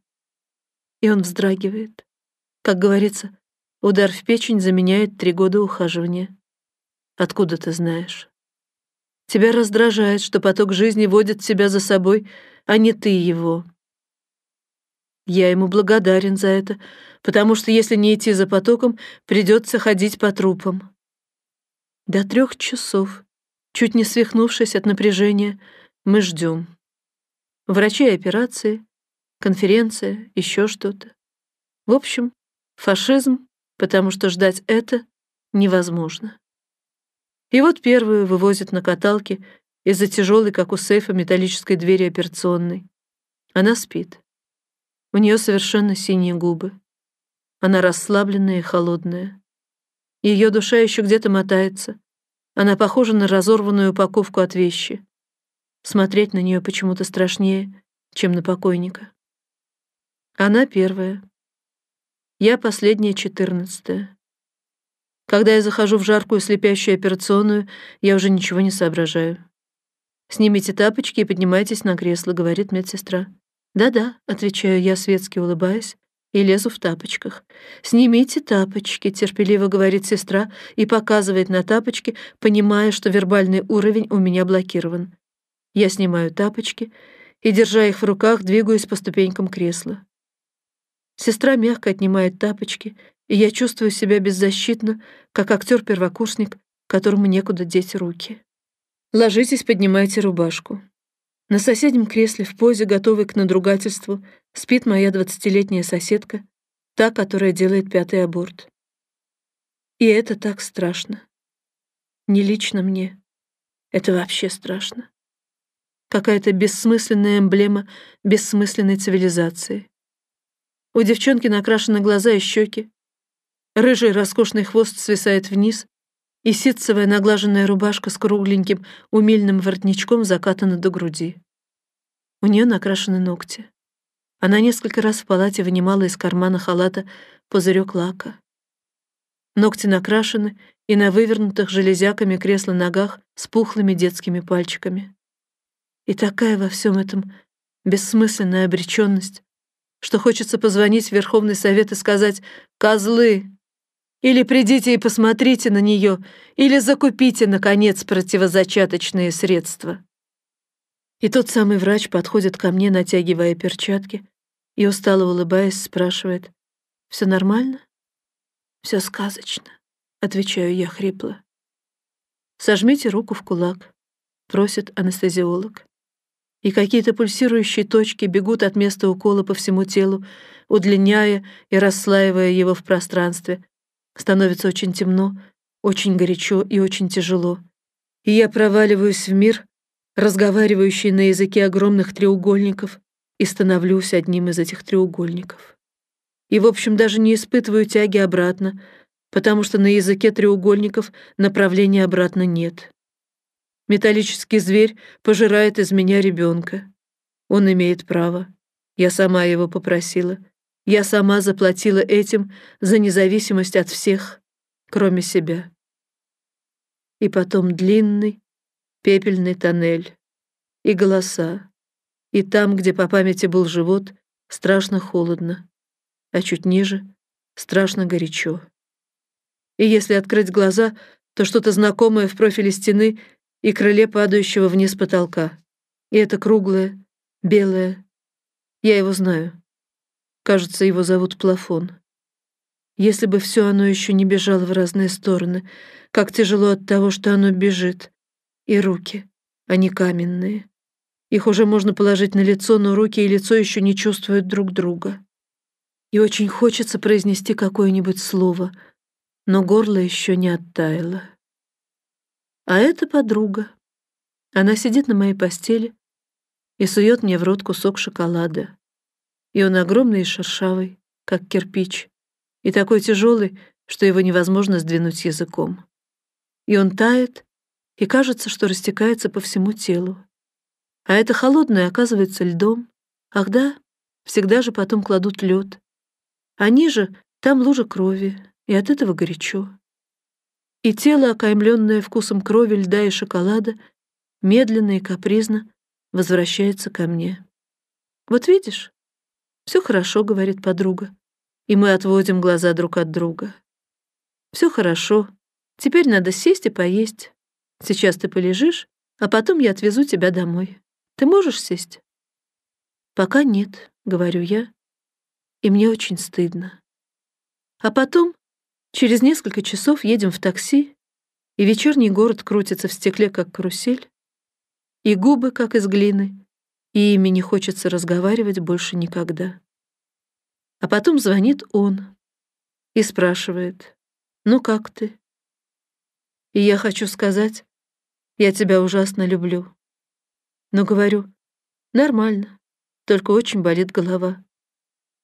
И он вздрагивает. Как говорится, удар в печень заменяет три года ухаживания. Откуда ты знаешь? Тебя раздражает, что поток жизни водит тебя за собой, а не ты его. Я ему благодарен за это, потому что если не идти за потоком, придется ходить по трупам. До трех часов, чуть не свихнувшись от напряжения, мы ждем. Врачи операции, конференция, еще что-то. В общем, фашизм, потому что ждать это невозможно. И вот первую вывозят на каталке из-за тяжелой, как у сейфа, металлической двери операционной. Она спит. У нее совершенно синие губы. Она расслабленная и холодная. Ее душа еще где-то мотается. Она похожа на разорванную упаковку от вещи. Смотреть на нее почему-то страшнее, чем на покойника. Она первая. Я последняя четырнадцатая. Когда я захожу в жаркую слепящую операционную, я уже ничего не соображаю. «Снимите тапочки и поднимайтесь на кресло», — говорит медсестра. «Да-да», — отвечаю я, светски улыбаясь, и лезу в тапочках. «Снимите тапочки», — терпеливо говорит сестра и показывает на тапочки, понимая, что вербальный уровень у меня блокирован. Я снимаю тапочки и, держа их в руках, двигаюсь по ступенькам кресла. Сестра мягко отнимает тапочки, и я чувствую себя беззащитно, как актер-первокурсник, которому некуда деть руки. Ложитесь, поднимайте рубашку. На соседнем кресле в позе, готовой к надругательству, спит моя двадцатилетняя соседка, та, которая делает пятый аборт. И это так страшно. Не лично мне. Это вообще страшно. Какая-то бессмысленная эмблема бессмысленной цивилизации. У девчонки накрашены глаза и щеки. Рыжий роскошный хвост свисает вниз, и ситцевая наглаженная рубашка с кругленьким умильным воротничком закатана до груди. У нее накрашены ногти. Она несколько раз в палате вынимала из кармана халата пузырек лака. Ногти накрашены, и на вывернутых железяками кресла ногах с пухлыми детскими пальчиками. И такая во всем этом бессмысленная обреченность, что хочется позвонить в Верховный Совет и сказать «Козлы! Или придите и посмотрите на нее, или закупите, наконец, противозачаточные средства». И тот самый врач подходит ко мне, натягивая перчатки, и, устало улыбаясь, спрашивает «Все нормально?» «Все сказочно», — отвечаю я хрипло. «Сожмите руку в кулак», — просит анестезиолог. И какие-то пульсирующие точки бегут от места укола по всему телу, удлиняя и расслаивая его в пространстве. Становится очень темно, очень горячо и очень тяжело. И я проваливаюсь в мир, разговаривающий на языке огромных треугольников, и становлюсь одним из этих треугольников и, в общем, даже не испытываю тяги обратно, потому что на языке треугольников направления обратно нет. Металлический зверь пожирает из меня ребенка. Он имеет право. Я сама его попросила. Я сама заплатила этим за независимость от всех, кроме себя. И потом длинный, пепельный тоннель. И голоса. И там, где по памяти был живот, страшно холодно а чуть ниже страшно горячо. И если открыть глаза, то что-то знакомое в профиле стены и крыле падающего вниз потолка. И это круглое, белое. Я его знаю. Кажется, его зовут Плафон. Если бы все оно еще не бежало в разные стороны, как тяжело от того, что оно бежит. И руки, они каменные. Их уже можно положить на лицо, но руки и лицо еще не чувствуют друг друга и очень хочется произнести какое-нибудь слово, но горло еще не оттаяло. А это подруга. Она сидит на моей постели и сует мне в рот кусок шоколада. И он огромный и шершавый, как кирпич, и такой тяжелый, что его невозможно сдвинуть языком. И он тает, и кажется, что растекается по всему телу. А это холодное оказывается льдом. Ах да, всегда же потом кладут лед. А ниже там лужа крови, и от этого горячо. И тело, окаймленное вкусом крови, льда и шоколада, медленно и капризно возвращается ко мне. «Вот видишь, все хорошо», — говорит подруга, и мы отводим глаза друг от друга. «Все хорошо. Теперь надо сесть и поесть. Сейчас ты полежишь, а потом я отвезу тебя домой. Ты можешь сесть?» «Пока нет», — говорю я, и мне очень стыдно. А потом, через несколько часов едем в такси, и вечерний город крутится в стекле, как карусель, и губы, как из глины, и ими не хочется разговаривать больше никогда. А потом звонит он и спрашивает, «Ну как ты?» И я хочу сказать, «Я тебя ужасно люблю». Но говорю, «Нормально, только очень болит голова»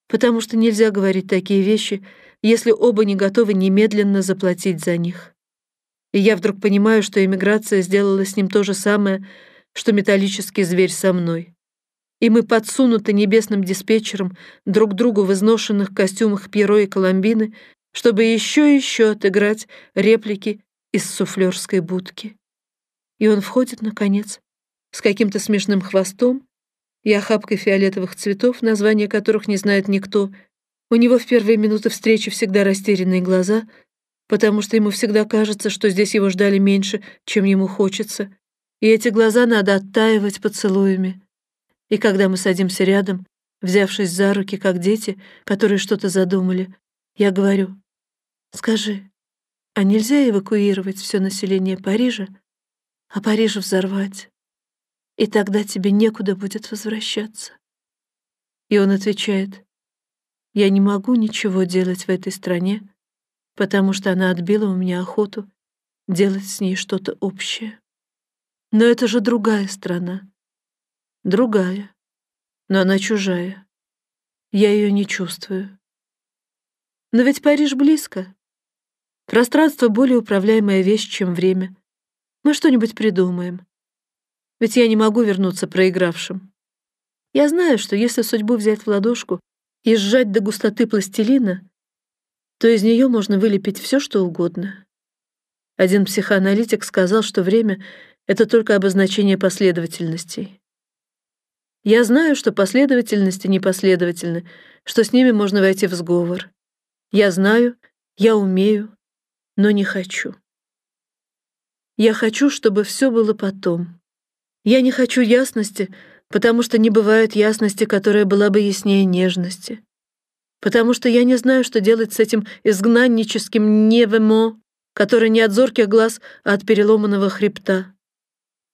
потому что нельзя говорить такие вещи, если оба не готовы немедленно заплатить за них. И я вдруг понимаю, что эмиграция сделала с ним то же самое, что металлический зверь со мной. И мы подсунуты небесным диспетчером друг другу в изношенных костюмах Пьеро и Коломбины, чтобы еще и еще отыграть реплики из суфлерской будки. И он входит, наконец, с каким-то смешным хвостом, и охапкой фиолетовых цветов, названия которых не знает никто. У него в первые минуты встречи всегда растерянные глаза, потому что ему всегда кажется, что здесь его ждали меньше, чем ему хочется, и эти глаза надо оттаивать поцелуями. И когда мы садимся рядом, взявшись за руки, как дети, которые что-то задумали, я говорю, «Скажи, а нельзя эвакуировать все население Парижа, а Париж взорвать?» и тогда тебе некуда будет возвращаться. И он отвечает, я не могу ничего делать в этой стране, потому что она отбила у меня охоту делать с ней что-то общее. Но это же другая страна. Другая. Но она чужая. Я ее не чувствую. Но ведь Париж близко, Пространство — более управляемая вещь, чем время. Мы что-нибудь придумаем. Ведь я не могу вернуться проигравшим. Я знаю, что если судьбу взять в ладошку и сжать до густоты пластилина, то из нее можно вылепить все, что угодно. Один психоаналитик сказал, что время — это только обозначение последовательностей. Я знаю, что последовательности непоследовательны, что с ними можно войти в сговор. Я знаю, я умею, но не хочу. Я хочу, чтобы все было потом. Я не хочу ясности, потому что не бывает ясности, которая была бы яснее нежности. Потому что я не знаю, что делать с этим изгнанническим невемо, который не от зорких глаз, а от переломанного хребта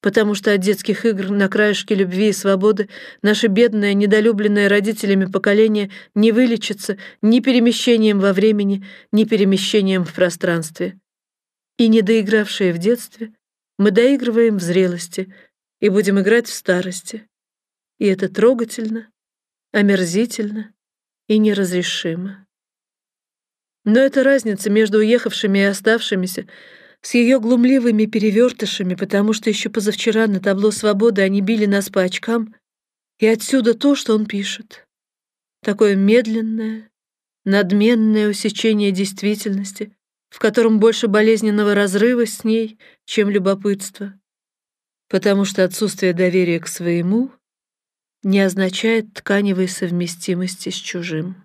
потому что от детских игр на краешке любви и свободы наше бедное, недолюбленное родителями поколение не вылечится ни перемещением во времени, ни перемещением в пространстве. И не доигравшие в детстве, мы доигрываем в зрелости и будем играть в старости. И это трогательно, омерзительно и неразрешимо. Но эта разница между уехавшими и оставшимися — с ее глумливыми перевертышами, потому что еще позавчера на табло «Свободы» они били нас по очкам, и отсюда то, что он пишет. Такое медленное, надменное усечение действительности, в котором больше болезненного разрыва с ней, чем любопытства, потому что отсутствие доверия к своему не означает тканевой совместимости с чужим.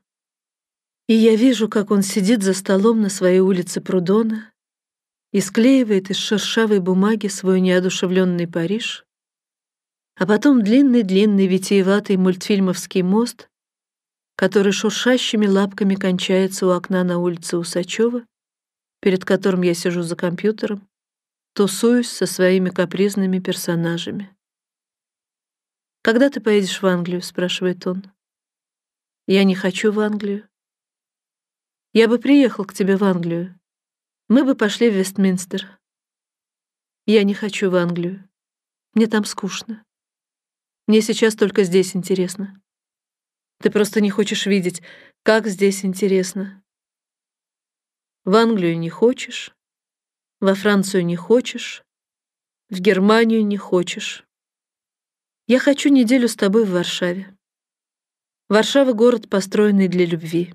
И я вижу, как он сидит за столом на своей улице Прудона, и склеивает из шершавой бумаги свой неодушевленный Париж, а потом длинный-длинный витиеватый мультфильмовский мост, который шуршащими лапками кончается у окна на улице Усачева, перед которым я сижу за компьютером, тусуюсь со своими капризными персонажами. «Когда ты поедешь в Англию?» — спрашивает он. «Я не хочу в Англию». «Я бы приехал к тебе в Англию, мы бы пошли в Вестминстер. Я не хочу в Англию. Мне там скучно. Мне сейчас только здесь интересно. Ты просто не хочешь видеть, как здесь интересно. В Англию не хочешь, во Францию не хочешь, в Германию не хочешь. Я хочу неделю с тобой в Варшаве. Варшава — город, построенный для любви.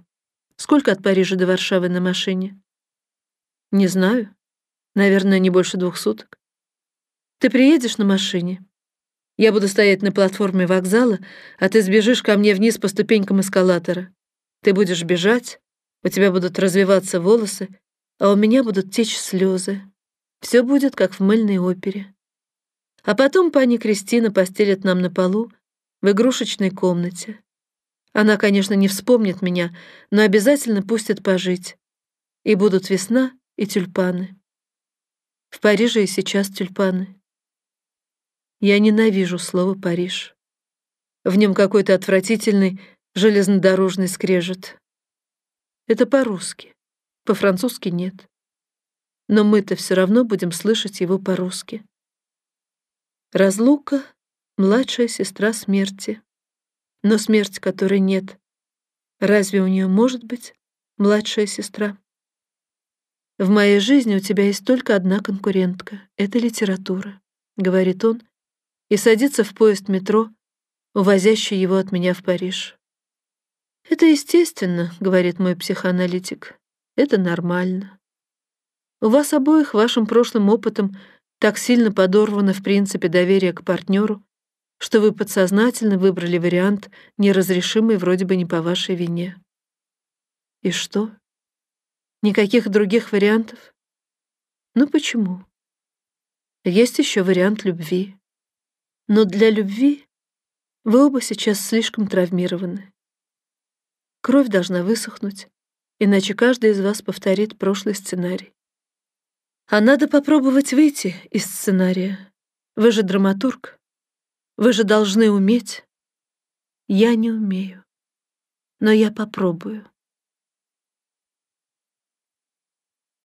Сколько от Парижа до Варшавы на машине? Не знаю. Наверное, не больше двух суток. Ты приедешь на машине? Я буду стоять на платформе вокзала, а ты сбежишь ко мне вниз по ступенькам эскалатора. Ты будешь бежать, у тебя будут развиваться волосы, а у меня будут течь слезы. Все будет, как в мыльной опере. А потом пани Кристина постелит нам на полу в игрушечной комнате. Она, конечно, не вспомнит меня, но обязательно пустит пожить. И будут весна и тюльпаны. В Париже и сейчас тюльпаны. Я ненавижу слово «Париж». В нем какой-то отвратительный железнодорожный скрежет. Это по-русски, по-французски нет. Но мы-то все равно будем слышать его по-русски. Разлука — младшая сестра смерти. Но смерть, которой нет, разве у нее может быть младшая сестра? «В моей жизни у тебя есть только одна конкурентка — это литература», — говорит он, и садится в поезд метро, увозящий его от меня в Париж. «Это естественно», — говорит мой психоаналитик. «Это нормально. У вас обоих вашим прошлым опытом так сильно подорвано в принципе доверие к партнеру, что вы подсознательно выбрали вариант, неразрешимый вроде бы не по вашей вине. И что? Никаких других вариантов? Ну почему? Есть еще вариант любви. Но для любви вы оба сейчас слишком травмированы. Кровь должна высохнуть, иначе каждый из вас повторит прошлый сценарий. А надо попробовать выйти из сценария. Вы же драматург. Вы же должны уметь. Я не умею. Но я попробую.